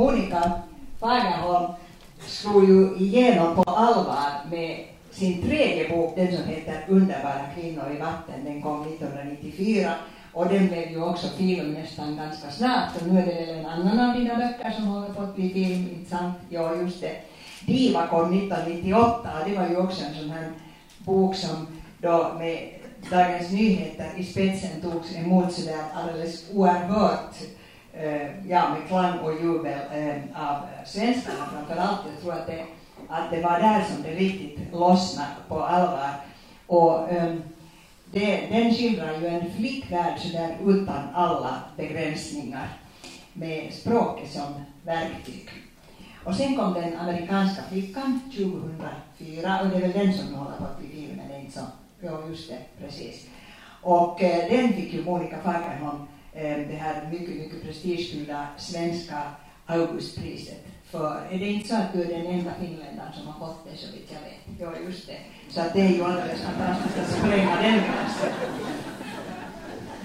Monica Fagerholm slog ju igenom på allvar med sin tredje bok, den som heter Underbara kvinnor i vatten. Den kom 1994 och den blev ju också film nästan ganska snart. Och nu är det väl en annan av dina böcker som håller på att bli film, inte sant? Ja, just det. Diva kom 1998 och det var ju också en sån här bok som då med Dagens Nyheter i spetsen togs emot sådär alldeles oerhört Eh, ja, med klang och jubel eh, av eh, svenskarna framför allt. Jag tror att det, att det var där som det riktigt lossnade på allvar. Och ehm, det, den skildrar ju en flickvärld sådär utan alla begränsningar med språket som verktyg. Och sen kom den amerikanska flickan 2004 och det är väl den som håller på att bli filmen, inte så? Ja, just det, precis. Och eh, den fick ju Monica Fagerholm Eh, det här mycket, mycket prestigefyllda svenska Augustpriset för. Är det inte så att du är den enda finländaren som har fått det så vitt jag vet? Ja, just det. Så att det är ju alldeles fantastiskt att spränga den gränsen.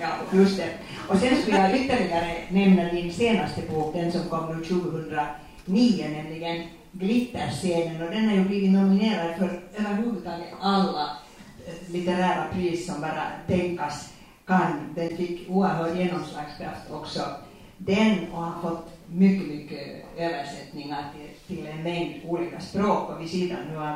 Ja, just det. Och sen skulle jag ytterligare nämna din senaste bok, den som kom nu 2009, nämligen Glitterscenen. Och den har ju blivit nominerad för överhuvudtaget alla eh, litterära pris som bara tänkas kan. Den fick oerhörd genomslagskraft också. Den och har fått mycket, mycket översättningar till, till en mängd olika språk. Och vid sidan nu av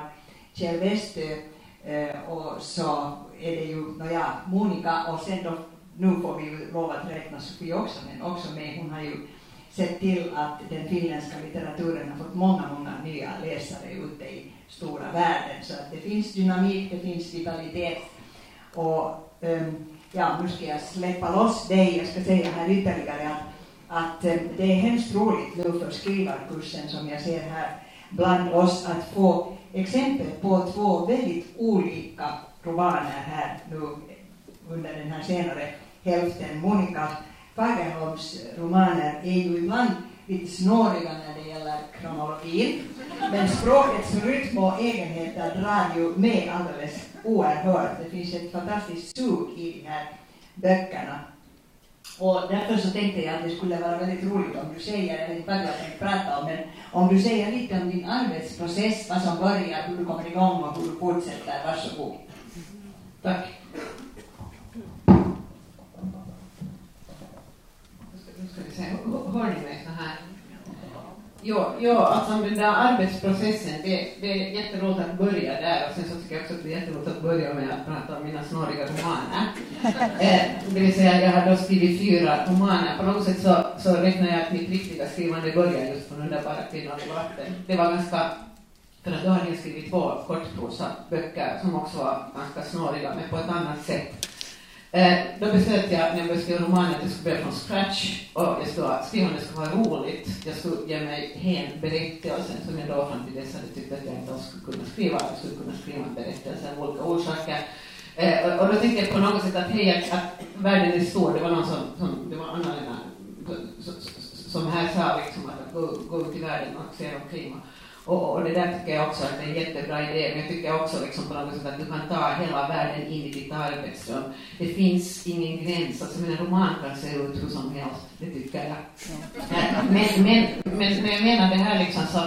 Kjell Westö eh, och så är det ju, nåja, Monica och sen då, nu får vi ju lov att räkna Sofie också, men också med, hon har ju sett till att den finländska litteraturen har fått många, många nya läsare ute i stora världen. Så att det finns dynamik, det finns vitalitet och um, ja, nu ska jag släppa loss dig. Jag ska säga här ytterligare att, att eh, det är hemskt roligt nu för skrivarkursen som jag ser här bland oss att få exempel på två väldigt olika romaner här nu under den här senare hälften. Monica Fagerholms romaner är ju ibland lite snåriga när det gäller kronologin, men språkets rytm och egenheter drar ju med alldeles oerhört. Det finns ett fantastiskt sug i de här böckerna. Och därför så tänkte jag att det skulle vara väldigt roligt om du säger, jag vet inte vad jag tänkte prata om, men om du säger lite om din arbetsprocess, vad som börjar, hur du kommer igång och hur du fortsätter. Varsågod. Tack. Hör ni mig så här? Jo, jo, alltså den där arbetsprocessen, det, det är jätteroligt att börja där och sen så tycker jag också att det är jätteroligt att börja med att prata om mina snåriga romaner. eh, det vill säga, jag har då skrivit fyra romaner. På något sätt så, så räknar jag att mitt riktiga skrivande börjar just från Underbara kvinnor i vatten. Det var ganska, för att då hade jag skrivit två kortprosaböcker som också var ganska snåriga, men på ett annat sätt. Eh, då beslöt jag när jag började skriva romanen att jag skulle börja från scratch och jag skulle, skrivandet skulle vara roligt. Jag skulle ge mig hen berättelsen som jag då fram till dess hade tyckt att jag inte alls skulle kunna skriva. Jag skulle kunna skriva en berättelse av olika orsaker. Eh, och, och, då tänkte jag på något sätt att, hej, att, att världen är stor. Det var någon som, som det var Anna-Lena som här sa liksom att gå, gå ut i världen och se omkring. Och, och, och, det där tycker jag också att det är en jättebra idé, men jag tycker också liksom på något sätt att du kan ta hela världen in i ditt arbetsrum. Det finns ingen gräns, alltså en roman kan se ut hur som helst, det tycker jag. Men, men, men, men jag menar det här liksom så,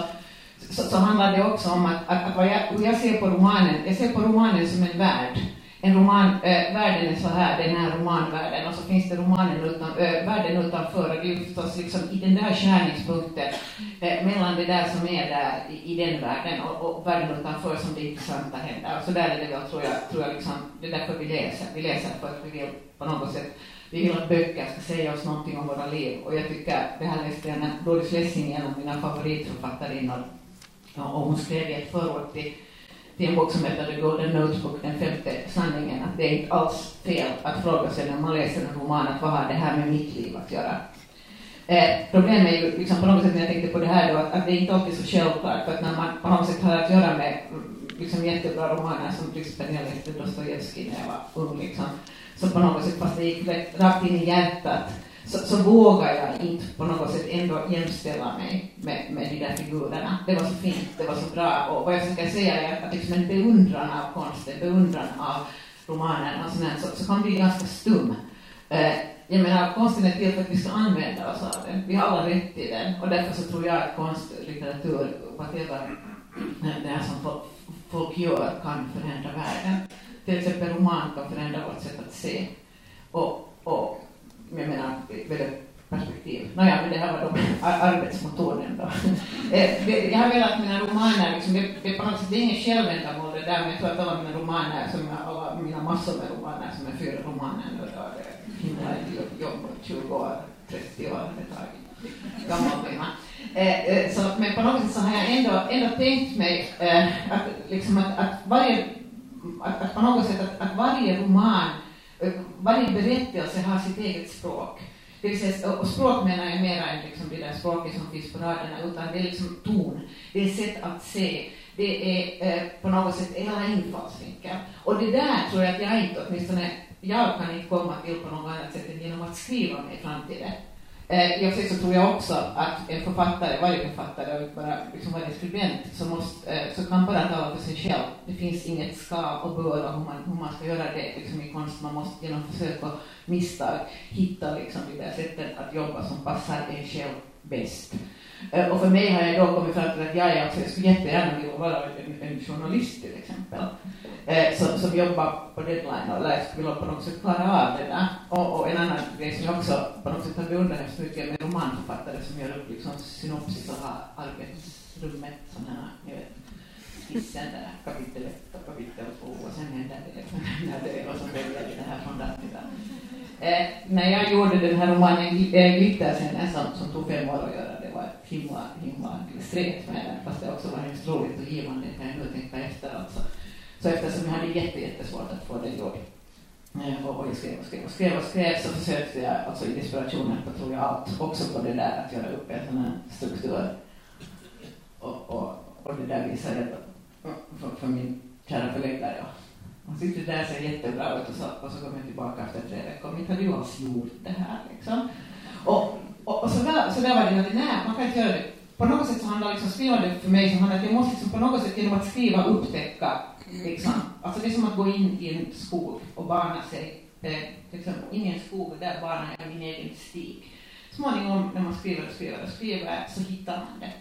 så, så handlar det också om att, att, att jag, jag ser på romanen, jag ser på romanen som en värld en roman, äh, världen är så här, den här romanvärlden, och så finns det romanen utan, äh, världen utanför, och det är ju förstås liksom i den där skärningspunkten äh, eh, mellan det där som är där i, i den världen och, och världen utanför som det intressanta händer. Och så där är det väl, tror jag, tror jag liksom, det är därför vi läser. Vi läser för att vi vill på något sätt, vi vill att böcker ska säga oss någonting om våra liv. Och jag tycker, det här läste jag när Doris Lessing, en av mina favoritförfattarinnor, och hon skrev i ett förord till till en bok som heter The Golden Notebook, den femte sanningen, att det är inte alls fel att fråga sig när man läser en roman att vad har det här med mitt liv att göra? Eh, problemet är ju liksom på något sätt när jag tänkte på det här då, att, att det är inte alltid så självklart, för att när man på något sätt har att göra med mm, liksom jättebra romaner som till exempel jag läste Dostojevskij när jag var ung, liksom, så på något sätt, fast det gick rakt in i hjärtat, så, så vågar jag inte på något sätt ändå jämställa mig med, med de där figurerna. Det var så fint, det var så bra. Och vad jag försöker säga är att liksom en beundran av konsten, beundran av romanen och sådär, så, så kan bli ganska stum. Eh, jag menar, konsten är till för att vi ska använda oss av den. Vi har alla rätt till den. Och därför så tror jag att konst, litteratur, whatever eh, det här som folk, folk gör kan förändra världen. Till exempel roman kan förändra vårt sätt att se. Och, och jag menar, väldigt perspektiv. Nåja, men det här var då arbetsmetoden då. Eh, jag har velat mina romaner, liksom, det, det, på något sätt, det är inget självändamål det där, men jag tror att alla mina romaner, som jag, alla mina massor med romaner, som är fyra romaner nu då, det himla jobb, 20 år, 30 år, det tar. Eh, eh, så, men på något sätt så har jag ändå, ändå tänkt mig eh, att, liksom att, att varje, att, att på något sätt att, att varje roman, Eh, varje berättelse har sitt eget språk. Det vill säga, och språk menar jag mer än liksom det där språket som finns på raderna, utan det är liksom ton, det är sätt att se, det är eh, på något sätt en infallsvinkel. Och det där tror jag att jag inte, åtminstone jag kan inte komma till på något annat sätt än genom att skriva mig fram till det. Eh, jag så tror jag också att en författare, varje författare och bara liksom varje skribent, så, måste, eh, så kan bara tala för sig själv. Det finns inget ska och bör och hur man, hur man ska göra det liksom i konst. Man måste genom försök och misstag hitta liksom det där sättet att jobba som passar en själv bäst. Eh, och för mig har jag då kommit fram till att jag, är, alltså, jag skulle jättegärna vilja vara en, en journalist till exempel eh, som, som jobbar på deadline och skulle vilja på något sätt klara av det där. Och, och en annan grej som jag också på något sätt har beundrat hemskt mycket med romanförfattare som gör upp liksom synopsis och har arbetsrummet, sådana här, ni vet, skissen där, kapitel 1 och kapitel 2 och sen händer det, sen händer det och så väljer vi det här från där till där. Eh, när jag gjorde den här romanen eh, Glitterscenen som, som tog fem år att göra, himla, himla stret med den, fast det också var hemskt roligt och givande, kan jag nu tänka efter alltså. Så eftersom jag hade jättesvårt att få det gjort eh, och, jag skrev och skrev och skrev och skrev så försökte jag alltså i desperationen på tror jag allt, också på det där att göra upp en sån här struktur. Och, och, och det där visade för, för min kära förläggare. Ja. Han tyckte det där ser jättebra ut och så, och så kom jag tillbaka efter tre veckor. Mitt hade ju alls gjort det här liksom. Och, var det att nej, man kan inte göra det. På något sätt så handlar liksom skrivandet för mig som att jag måste liksom på något sätt genom att skriva upptäcka Liksom. Alltså det är som att gå in i en skog och bana sig. Eh, liksom, in i en skog där banar jag min egen stig. Småningom när man skriver och skriver och skriver så hittar man det.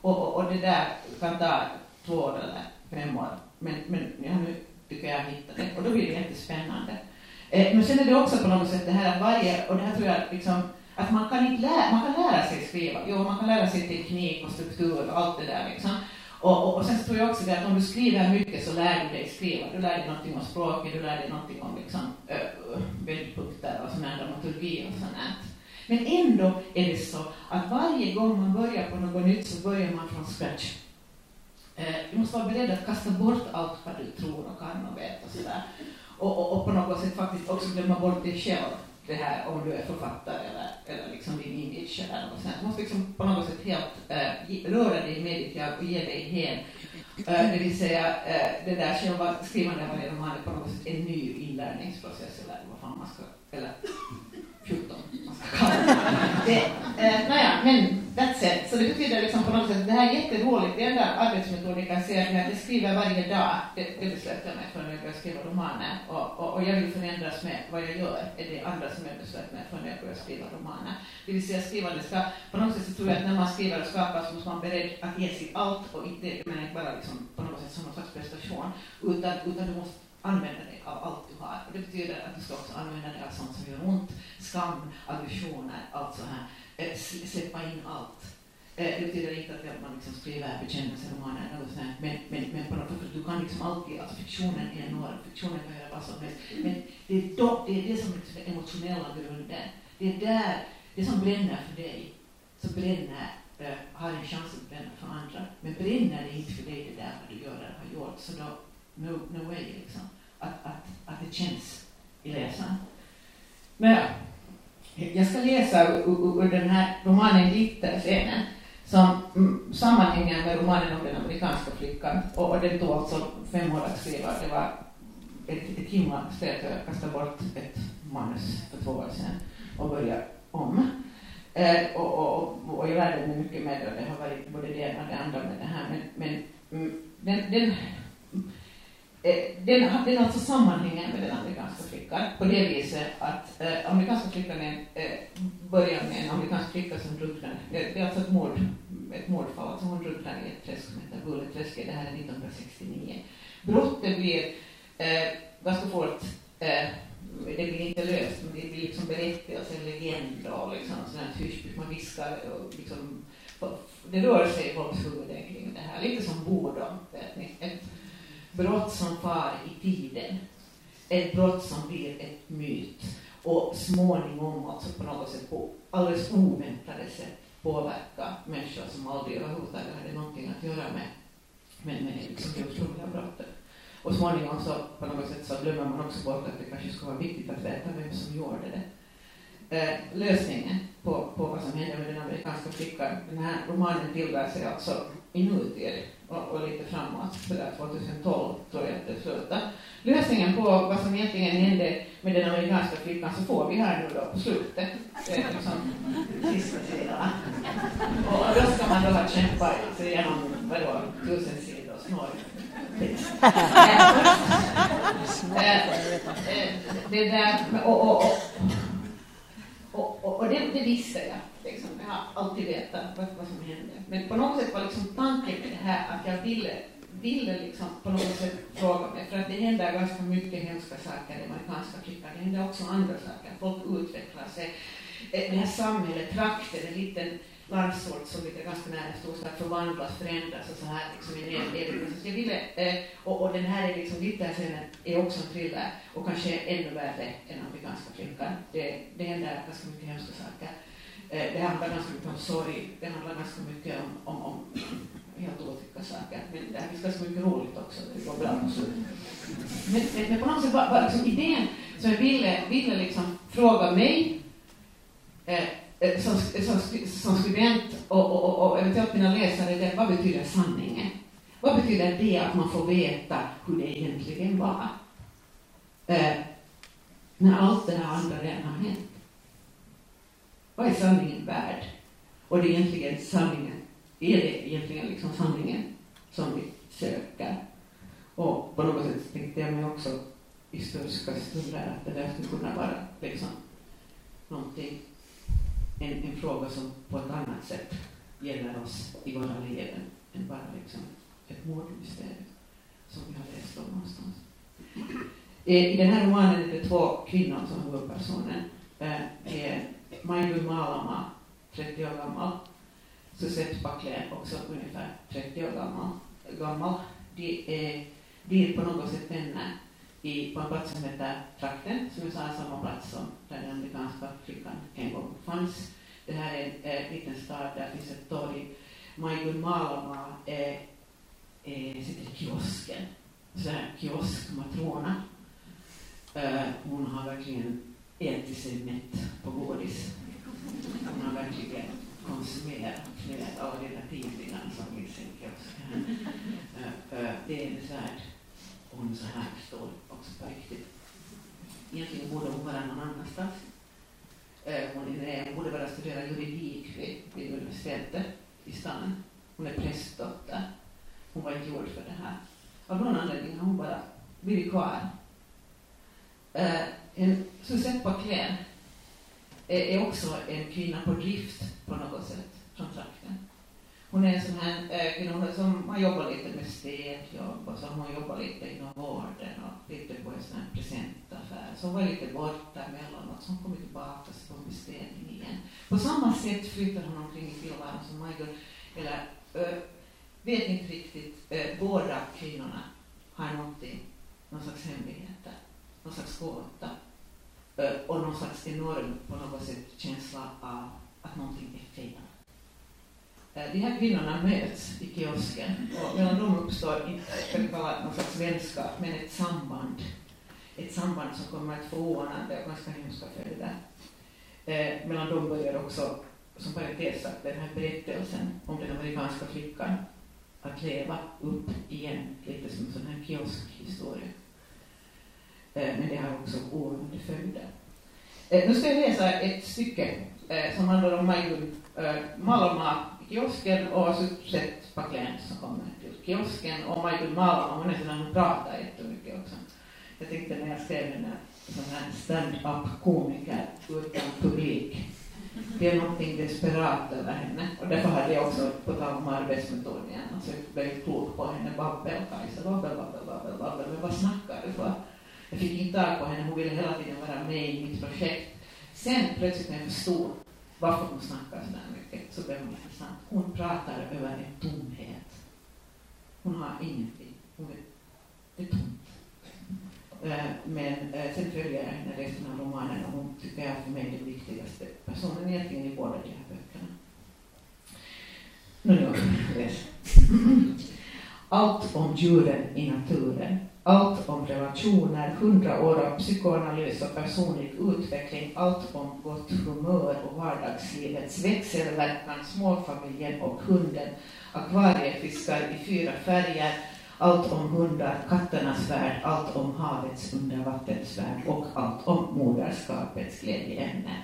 Och, och, och det där kan ta två år eller fem år. Men, men ja, nu tycker jag hittat det och då blir det jättespännande. Eh, men sen är det också på något sätt det här att varje, och det här tror jag liksom, att man kan inte lära, man kan lära sig skriva, jo man kan lära sig teknik och struktur och allt det där liksom. Och, och, och sen så tror jag också det att om du skriver mycket så lär du dig skriva. Du lär dig någonting om språket, du lär dig någonting om liksom, äh, vändpunkter och sån här dramaturgi och sånt här. Men ändå är det så att varje gång man börjar på något nytt så börjar man från scratch. Eh, du måste vara beredd att kasta bort allt vad du tror och kan och vet och sådär. Och, och, och på något sätt faktiskt också glömma bort dig själv det här om du är författare eller, eller liksom din image eller något sånt. Du måste liksom på något sätt helt äh, röra dig med ditt jag och ge dig hen. Äh, eh, det vill säga, äh, det där själva skrivandet av en roman är på något sätt en ny inlärningsprocess eller vad fan man ska, eller 14 man ska kalla det. eh, naja, men that's it. Så det betyder liksom på något sätt, att det här är jätteroligt. Det enda arbetsmetoden jag kan säga att jag skriver varje dag. Det, det beslöt jag mig för när jag började skriva romaner. Och, och, och jag vill förändras med vad jag gör. är det andra som jag beslöt mig för när jag började skriva romaner. Det vill säga skrivande ska, på något sätt så tror jag att när man skriver och skapar så måste man vara beredd att ge sitt allt och inte, jag menar inte bara liksom på något sätt som någon slags prestation, utan, utan du måste använda dig av allt du har. Och det betyder att du ska också använda dig av sånt som gör ont, skam, aggressioner, allt så här. Eh, släppa in allt. Eh, det betyder inte att man liksom skriver bekännelseromaner eller något sånt, men, men, men på något sätt, du kan liksom alltid, alltså fiktionen är enorm, fiktionen kan göra vad som helst, men det är, då, det, är det som liksom är den emotionella grunden. Det är där, det som bränner för dig, som bränner, äh, har en chans att bränna för andra. Men bränner det inte för dig det där vad du gör eller har gjort, så då, no, no way liksom, att, att, att det känns i läsaren. Men jag ska läsa ur, ur den här romanen Glitterscenen som sammanhänger med romanen om den amerikanska flickan. Och, och den tog alltså fem år att skriva. Det var ett, ett himla ställt jag kastade bort ett manus för två år sedan och började om. Eh, och, och, och, jag lärde mig mycket mer, och Det har varit både det ena och det andra med det här. Men, men mm, den, den Eh, den, den alltså sammanhänger med den amerikanska flickan på det viset att eh, amerikanska flickan är, eh, börjar med en amerikansk flicka som drunknar. Det, det är alltså ett, mord, ett mordfall, alltså hon drunknar i ett träsk som heter Bulleträsket, det här är 1969. Brottet blir eh, ganska fort, eh, det blir inte löst, men det blir liksom berättelse, en legend och liksom sånt här man viskar och liksom, det rör sig i folks huvuden kring det här, lite som Bodom, vet ni. Ett, brott som far i tiden, ett brott som blir ett myt och småningom alltså på något sätt på alldeles oväntade sätt påverka människor som aldrig överhuvudtaget hade någonting att göra med, med, med liksom det otroliga brottet. Och småningom så på något sätt så glömmer man också bort att det kanske skulle vara viktigt att veta vem som gjorde det. Eh, lösningen på, på vad som hände med den amerikanska flickan, den här romanen tillgår sig alltså i nutid och, och lite framåt, så där 2012 tror jag att det slutar. Lösningen på vad som egentligen hände med den amerikanska flickan så får vi här nu då på slutet, det är liksom sista. Och då ska man då ha kämpat sig igenom, vadå, tusen sidor snarare. det där, och, och, och, och, och, och det, det visste jag Liksom. Jag har alltid vetat vad, vad som hände. Men på något sätt var liksom tanken med det här att jag ville, ville liksom på något sätt fråga mig, för att det händer ganska mycket hemska saker i amerikanska flickan. Det händer också andra saker. Folk utvecklar sig. Eh, det här samhället, trakten, en liten landsort som ligger ganska nära storstad förvandlas, förändras och så här liksom i en. Så jag ville, eh, och, och den här är liksom, Glitterscenen är också en thriller och kanske ännu värre än amerikanska flickan. Det, det händer ganska mycket hemska saker. Eh, det handlar ganska mycket om sorg, det handlar ganska mycket om, om, om helt otäcka saker. Men det finns ganska mycket roligt också, det går bra också. men, men, men på något sätt var, var liksom idén som jag ville, ville liksom fråga mig eh, eh, som, som, som student och, och, och, och eventuellt mina läsare, det, vad betyder sanningen? Vad betyder det att man får veta hur det egentligen var? Eh, när allt det här andra redan har hänt. Vad är sanningen värd? Och det är egentligen sanningen, är det egentligen liksom sanningen som vi söker? Och på något sätt tänkte jag mig också i störska stunder att det där skulle kunna vara liksom någonting, en, en fråga som på ett annat sätt gäller oss i våra liv än bara liksom ett mordmysterium som vi har läst om någonstans. Eh, I den här romanen är det två kvinnor som är huvudpersonen. Eh, eh Majdu Malama, 30 år gammal. Susette Backlén, också ungefär 30 år gammal. gammal. De är, de är på något sätt vänner i, på en plats som heter Trakten, som är samma plats som där den amerikanska flickan en gång fanns. Det här är en eh, liten stad, där finns ett torg. Majgun Malama är, eh, eh sitter i kiosken, kioskmatrona. Eh, hon har verkligen ätit sig mätt på godis. Hon har verkligen konsumerat flera av de där tidningarna som finns i kiosken. Det är besvärd. Hon är så här stor också på riktigt. Egentligen borde hon vara någon annanstans. Eh, hon, är, eh, hon borde bara studera juridik vid, vid universitetet i stan. Hon är prästdotter. Hon var inte gjord för det här. Av någon anledning har hon bara blivit kvar eh, en Suzette Baclén är också en kvinna på drift på något sätt från trakten. Hon är en sån här eh, kvinna som har jobbat lite med städjobb och så har hon jobbat lite inom vården och lite på en sån här presentaffär. Så hon var lite borta emellanåt, så hon kommer tillbaka så en beställning igen. På samma sätt flyttar hon omkring i tillvaron som Michael, eller äh, vet inte riktigt, äh, båda kvinnorna har någonting, någon slags hemligheter någon slags gåta och någon slags enorm, på något sätt, känsla av att någonting är fel. De här kvinnorna möts i kiosken och mellan dem uppstår, inte ska vi kalla någon slags vänskap, men ett samband. Ett samband som kommer att få oanade och ganska hemska följder. Eh, mellan dem börjar också, som parentes sagt, den här berättelsen om den amerikanska flickan att leva upp igen, lite som en sån här kioskhistoria. Eh, men det har också oanade följder. Eh, nu ska jag läsa ett stycke eh, som handlar om Majgull Malma i kiosken och så sett som kommer till kiosken och Majgull Malma, hon är sån hon pratar jättemycket också. Jag tänkte när jag skrev den här sån här stand-up komiker utan publik. Det är någonting desperat över henne. Och därför hade jag också, på tal om arbetsmetod igen, alltså väldigt klok på henne, babbel, Kajsa, babbel, babbel, babbel, babbel, men vad snackar du för? Jag fick inte tag på henne, hon ville hela tiden vara med i mitt projekt. Sen plötsligt när jag förstod varför hon snackar så där mycket, så blev hon intressant. Hon pratar över en tomhet. Hon har ingenting. Hon vet, det är tomt. Eh, men eh, sen följer jag henne resten av romanen och hon tycker jag för mig är den viktigaste personen egentligen i båda de här böckerna. Nu, nu, läs. Allt om djuren i naturen allt om relationer, hundra år av psykoanalys och personlig utveckling, allt om gott humör och vardagslivets växelverkan, småfamiljen och hunden, akvariefiskar i fyra färger, allt om hundar, katternas värld, allt om havets undervattensvärld och allt om moderskapets glädjeämnen.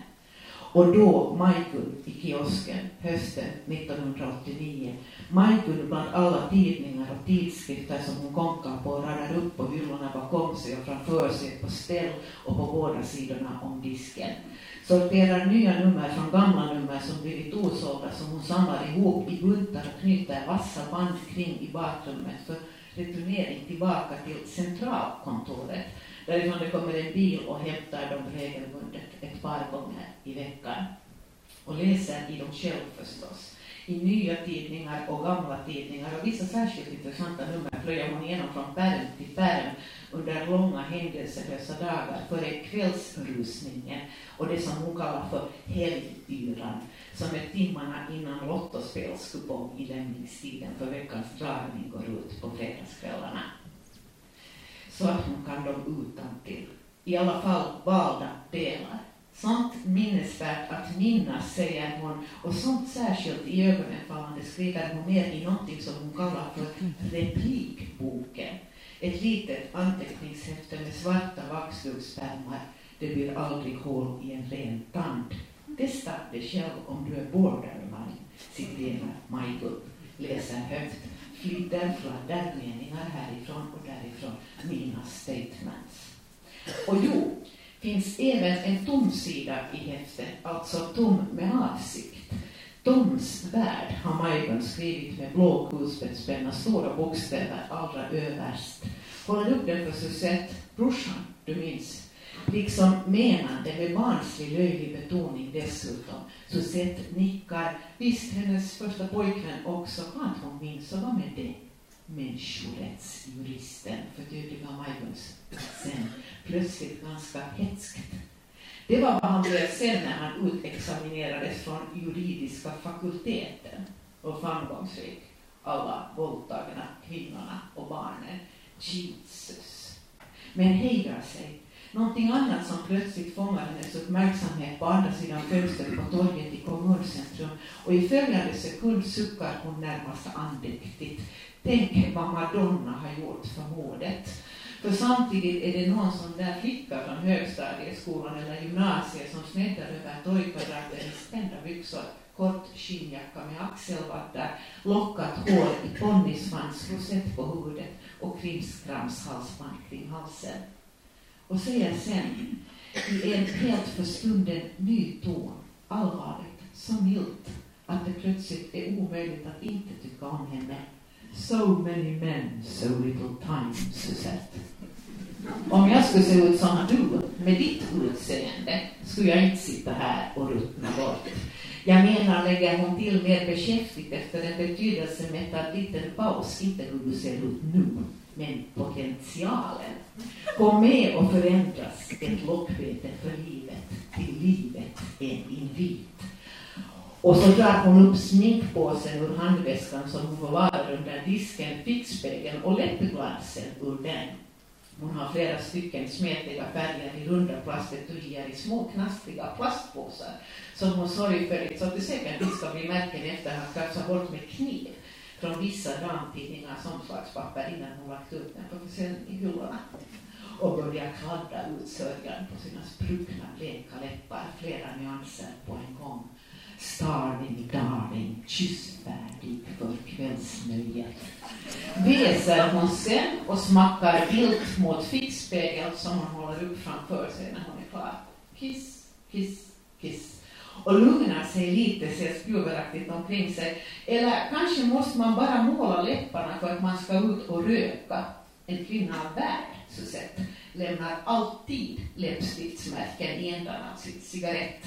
Och då Majkull i kiosken hösten 1989. Majkull bland alla tidningar och tidskrifter som hon konkar på och radar upp på hyllorna bakom sig och framför sig på ställ och på båda sidorna om disken. Sorterar nya nummer från gamla nummer som blivit osålda som hon samlar ihop i buntar och knyter vassa band kring i bakrummet för returnering tillbaka till centralkontoret därifrån det kommer en bil och hämtar dem regelbundet ett par gånger i veckan. Och läser i dem själv förstås. I nya tidningar och gamla tidningar och vissa särskilt intressanta nummer plöjer hon igenom från pärm till pärm under långa händelselösa dagar före kvällsrusningen och det som hon kallar för helgyran som är timmarna innan lottospelskupong i lämningstiden för veckans dragning går ut på fredagskvällarna så att hon kan dem utan till. I alla fall valda delar. Sånt minnesvärt att minnas, säger hon, och sånt särskilt i ögonenfallande skriver hon ner i någonting som hon kallar för replikboken. Ett litet anteckningshäfte med svarta vaxdukspärmar. Det blir aldrig hål i en ren tand. Testa det själv om du är borderline, citerar Michael, läser högt flyter där meningar härifrån och därifrån, mina statements. Och jo, finns även en tom sida i häftet, alltså tom med avsikt. Toms värld har Majbjörn skrivit med blå kulspetspenna, stora bokstäver allra överst. Håll upp den för Suzette, brorsan, du minns. Liksom menande med barnslig löjlig betoning dessutom. Suzette nickar. Visst, hennes första pojkvän också, att hon minns, och vad med det? Människorättsjuristen, förtydligar Majbungs sen, plötsligt ganska hätskt. Det var vad han blev sen när han utexaminerades från juridiska fakulteten och framgångsrik. Alla våldtagna kvinnorna och barnen. Jesus. Men hejdar sig Någonting annat som plötsligt fångar hennes uppmärksamhet på andra sidan fönstret på torget i kommuncentrum och i följande sekund suckar hon närmast andäktigt. Tänk vad Madonna har gjort för mordet. För samtidigt är det någon sån där flicka från högstadieskolan eller gymnasiet som snettar över torgkvadraten i spända byxor, kort skinnjacka med axelvaddar, lockat hår i ponnysvans, rosett på huvudet och krimskramshalsband kring halsen och säger sen i en helt för stunden ny ton, allvarligt, så milt att det plötsligt är omöjligt att inte tycka om henne. So many men, so little time, Suzette. Om jag skulle se ut som du, med ditt utseende, skulle jag inte sitta här och ruttna bort. Jag menar, lägger hon till mer beskäftigt efter en betydelsemättad liten paus, inte hur du ser ut nu, men potentialen. Kom med och förändras ett lockbete för livet, till livet en invit. Och så drar hon upp sminkpåsen ur handväskan som hon förvarar under disken, fickspegeln och läppglansen ur den. Hon har flera stycken smetiga färger i runda plastetuier i små knastriga plastpåsar som hon sorgfälligt, så att det säkert inte ska bli märken efter att ha krafsat bort med kniv från vissa damtidningar som slags papper innan hon lagt upp den på försäljning i och börjar kladda ut sörjan på sina spruckna bleka läppar, flera nyanser på en gång. Starving darling, kyssfärdig för kvällsnöjet. Väser hon sen och smackar vilt mot fickspegeln som hon håller upp framför sig när hon är klar. Kiss, kiss, kiss. Och lugnar sig lite, ser spjuveraktigt omkring sig. Eller kanske måste man bara måla läpparna för att man ska ut och röka. En kvinna av värld, Suzette, lämnar alltid läppstiftsmärken i ändan av sin cigarett.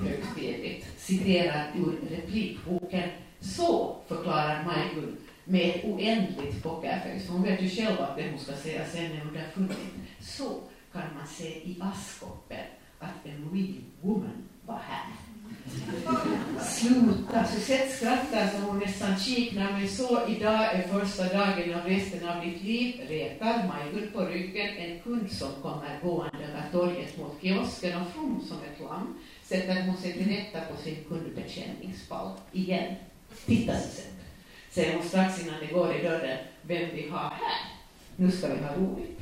Högtidligt citerar ur replikboken. Så förklarar Majgull med ett oändligt pokerface. Hon vet ju själv att det hon ska säga sen är underfundigt. Så kan man se i askkoppen att en real woman var här. Sluta! Susette skrattar som hon nästan kiknar, men så idag är första dagen av resten av ditt liv, retar Majgull på ryggen en kund som kommer gående över torget mot kiosken och from som ett lamm sätter hon sig till rätta på sin kundbetjäningspall igen. Titta Susette, säger hon strax innan det går i dörren, vem vi har här. Nu ska vi ha roligt.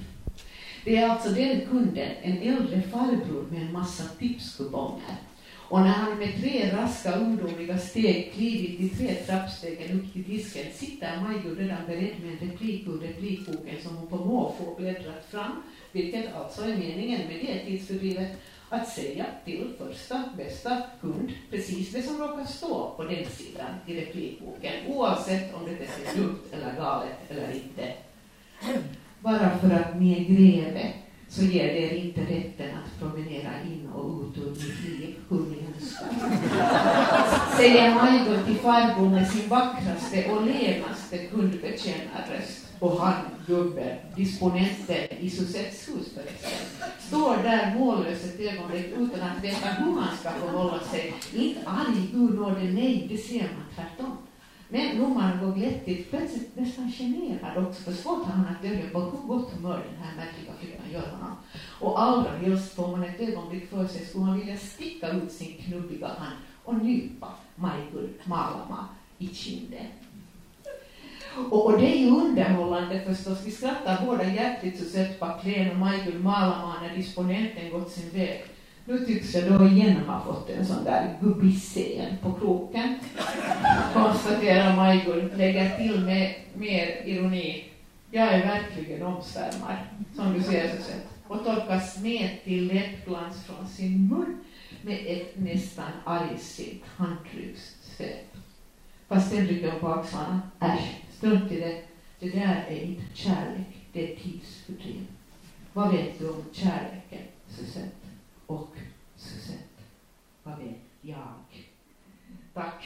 Det är alltså den kunden, en äldre farbror med en massa tipskuponger. Och när han med tre raska ungdomliga steg klivit de tre trappstegen upp till disken sitter Majo redan beredd med en replik ur replikboken som hon på måfå bläddrat fram, vilket alltså är meningen med det tidsfördrivet, att säga till första bästa kund precis det som råkar stå på den sidan i replikboken, oavsett om det är dumt eller galet eller inte. Bara för att ni är greve så ger det er inte rätten promenerar in och ut ur mitt liv hur ni önskar. Säger Majgull till farbror med sin vackraste och lenaste kundbetjänarröst. Och han, gubben, disponenten i Susettes hus förresten, står där mållös ett ögonblick utan att veta hur han ska förhålla sig. Inte arg, ur nåde, nej, det ser man tvärtom. Men domaren går glättigt, plötsligt nästan generad också, för svårt har han att dölja på hur gott humör den här märkliga flickan gör honom. Och allra helst får man ett ögonblick för sig skulle man vilja sticka ut sin knubbiga hand och nypa Michael Malama i kinden. Och, och, det är ju underhållande förstås. Vi skrattar båda hjärtligt så sett Backlén och Michael Malama när disponenten gått sin väg. Nu tycks jag då igen ha fått en sån där gubbisen på kroken. Konstaterar Michael, lägger till med mer ironi. Jag är verkligen omsvärmad, som du ser så sett. Och torkar smet till läppglans från sin mun med ett nästan argsint handtryckssvep. Fast sen rycker hon på axlarna. Äsch, strunt i det. Det där är inte kärlek, det är tidsfördriv. Vad vet du om kärleken, Suzette? och Suzette, Vad vet jag? Tack.